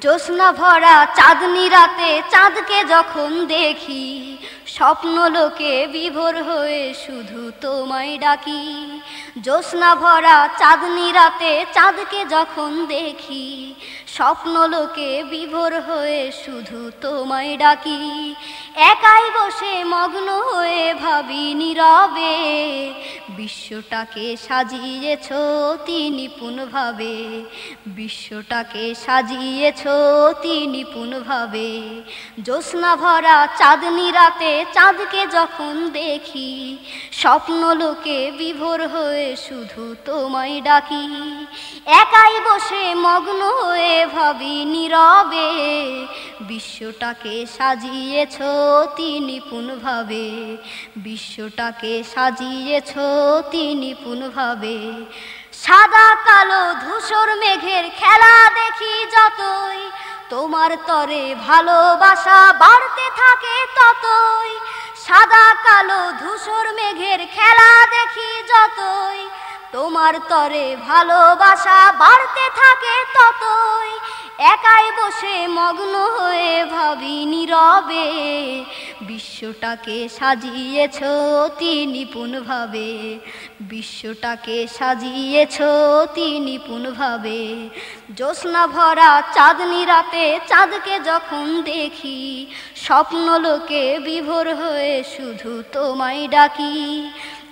জ্যোৎস্না ভরা চাঁদনি রাতে চাঁদকে যখন দেখি, স্বপ্ন লোকে বিভোর হয়ে শুধু তোমায় ডাকি। জ্যোৎস্না ভরা চাঁদনি রাতে চাঁদকে যখন দেখি স্বপ্ন লোকে বিভোর হয়ে শুধু তোমায় ডাকি। একাই বসে মগ্ন হয়ে ভাবি নীরবে। বিশ্বটাকে সাজিয়েছ তিনি ভাবে বিশ্বটাকে সাজিয়েছ তিনি ভাবে জ্যোৎস্না ভরা চাঁদনি রাতে চাঁদকে যখন দেখি স্বপ্ন লোকে বিভোর হয়ে শুধু তোমায় ডাকি। একাই বসে মগ্ন হয়ে ভাবি নীরবে, বিশ্বটাকে সাজিয়েছ তিনি ভাবে বিশ্বটাকে সাজিয়েছ তিনি ভাবে সাদা কালো ধূসর মেঘের খেলা দেখি যতই, তোমার তরে ভালোবাসা বাড়তে থাকে ততই। সাদা কালো ধূসর মেঘের খেলা তোমার তরে ভালোবাসা বাড়তে থাকে ততই। একাই বসে মগ্ন হয়ে ভাবি নীরবে। বিশ্বটাকে সাজিয়েছ তিনি ভাবে বিশ্বটাকে সাজিয়েছ তিনি ভাবে জ্যোৎস্না ভরা চাঁদনি রাতে চাঁদকে যখন দেখি স্বপ্ন লোকে বিভোর হয়ে শুধু তোমায় ডাকি।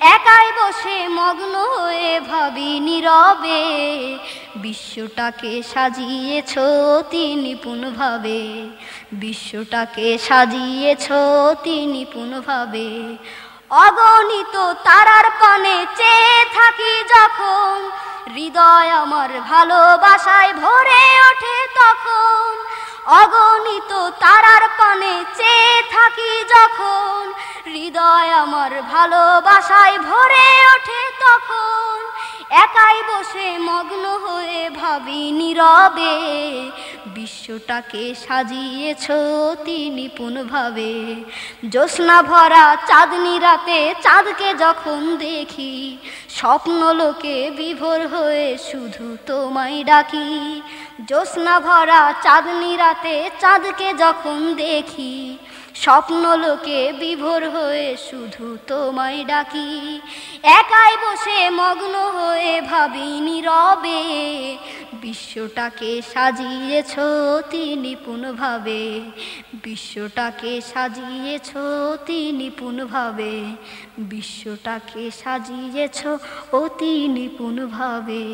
একাই বসে মগ্ন হয়ে ভাবি নীরবে। বিশ্বটাকে সাজিয়েছ তিনি ভাবে বিশ্বটাকে সাজিয়েছ তিনি ভাবে অগণিত তারার পানে চেয়ে থাকি যখন, হৃদয় আমার ভালোবাসায় ভরে ওঠে তখন। অগণিত তারার পানে চেয়ে হৃদয় আমার ভালোবাসায় ভরে ওঠে তখন। একাই বসে মগ্ন হয়ে ভাবি নীরবে, বিশ্বটাকে সাজিয়েছ তিনি ভাবে জ্যোৎস্না ভরা চাঁদনি রাতে চাঁদকে যখন দেখি স্বপ্ন লোকে বিভোর হয়ে শুধু তোমায় ডাকি। জ্যোৎস্না ভরা চাঁদনি রাতে চাঁদকে যখন দেখি স্বপ্ন লোকে বিভোর হয়ে শুধু তোমায় ডাকি। একাই বসে মগ্ন হয়ে ভাবি নীরবে, বিশ্বটাকে সাজিয়েছ তিনি ভাবে বিশ্বটাকে সাজিয়েছ তিনি নিপুণভাবে বিশ্বটাকে সাজিয়েছ অতি নিপুণভাবে।